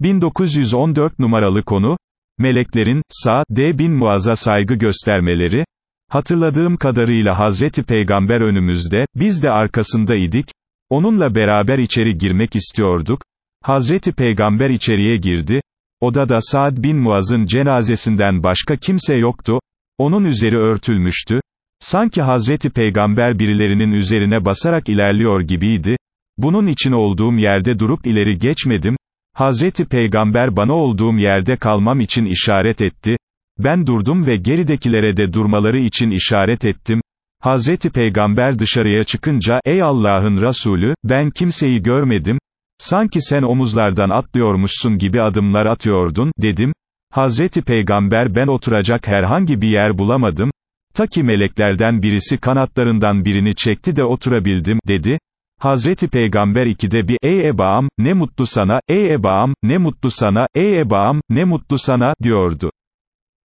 1914 numaralı konu, meleklerin, Sa'd bin Muaz'a saygı göstermeleri, hatırladığım kadarıyla Hazreti Peygamber önümüzde, biz de arkasındaydık, onunla beraber içeri girmek istiyorduk, Hazreti Peygamber içeriye girdi, odada Sa'd bin Muaz'ın cenazesinden başka kimse yoktu, onun üzeri örtülmüştü, sanki Hazreti Peygamber birilerinin üzerine basarak ilerliyor gibiydi, bunun için olduğum yerde durup ileri geçmedim, Hazreti Peygamber bana olduğum yerde kalmam için işaret etti, ben durdum ve geridekilere de durmaları için işaret ettim, Hazreti Peygamber dışarıya çıkınca, ey Allah'ın Resulü, ben kimseyi görmedim, sanki sen omuzlardan atlıyormuşsun gibi adımlar atıyordun, dedim, Hazreti Peygamber ben oturacak herhangi bir yer bulamadım, ta ki meleklerden birisi kanatlarından birini çekti de oturabildim, dedi, Hazreti Peygamber ikide bir, ey Ebaam, ne mutlu sana, ey Ebaam, ne mutlu sana, ey Ebaam, ne mutlu sana, diyordu.